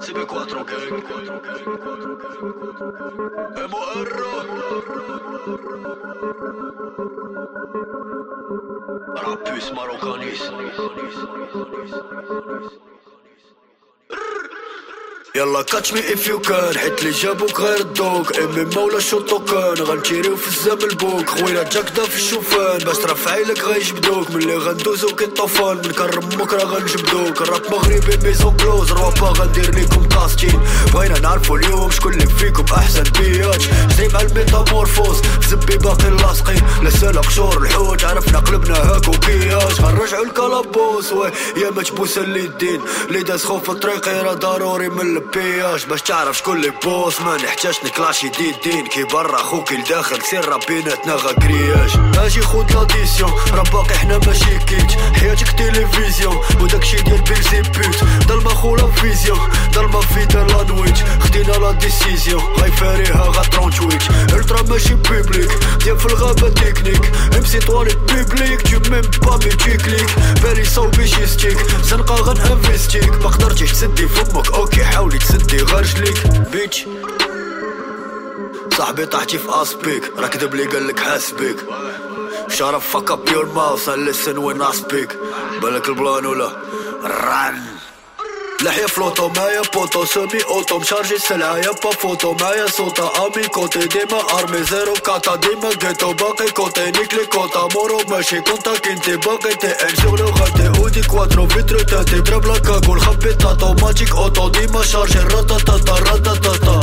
Sube cuatro, Kevin, cuatro, Kevin, cuatro, Kevin, cuatro, Kevin. ¡Hemos errado! Rapus maroccanis. يلا كاتش مي اف يو كان حيت لي جابوك غير الدوك. امي مولا شوطوكان غنتيريو في الزام البوك. خوينا جاكدا في الشوفان. باش ترفع عيلك غيجبدوك ملي غندوزو كي طوفان. من راه غنجبدوك. الراب مغربي ميزون كلوز. روبا غندير ليكم كاستين بغينا نعرفو اليوم شكون اللي فيكم أحسن بياج جاي مع الميتامورفوز. زبي باقي لاصقين لسانا غنرجعو الكلابوس وي يا مجبوسه اللي الدين اللي داز خوف الطريق راه ضروري من البياج. باش تعرف شكون اللي بوس ما نحتاج نكلاشي دي دين. كي برا خوك الداخل سير بيناتنا غا كرياج أجي خود لاديسيون راه باقي حنا ماشي كيتش حياتك تيليفزيون وداكشي ديال بيزي بوت ضلمة خولا فيزيون ضلمة في دار لانويت خدينا لا ديسيزيون. غاي فاريها غا ترونتويت الترا ماشي بيبليك ديال في الغابة تكنيك. ام سي طواليت بيبليك تو ميم با مي كليك بالي صوبي شي ستيك زنقة غنانفيستيك ما قدرتيش تسدي فمك. أوكي حاولي تسدي غير رجليك بيتش صاحبي طحتي في اسبيك راه كذب لي قالك حاسبك شرف فك اب يور ماوث and listen when I speak. بالك البلان ولا؟ ران لحية فلوتو معايا بوتو سمي اوتو مشارجي السلعة يا با فوتو معايا صوتا امي كوتي ديما ارمي زيرو كاتا ديما جيتو باقي كوتي نيكلي كوتا مورو ماشي كونتا كنتي باقي تي ان شغل وغادي اودي كواترو فيترو تاتي ضرب لك كاكول خبي تاتو ماجيك اوتو ديما شارجي راتاتاتا راتاتاتا